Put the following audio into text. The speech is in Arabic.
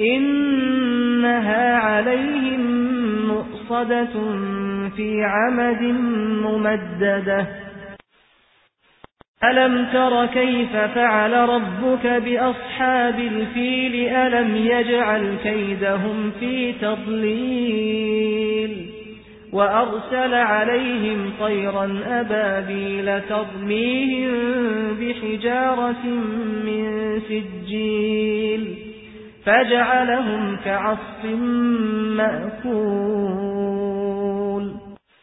إنها عليهم مؤصدة في عمد ممددة. ألم تر كيف فعل ربك بأصحاب الفيل؟ ألم يجعل كيدهم في تضليل؟ وأرسل عليهم طيرا أبابيل تضميهم بحجارة من سجيل. فجعلهم كعصف مأكول.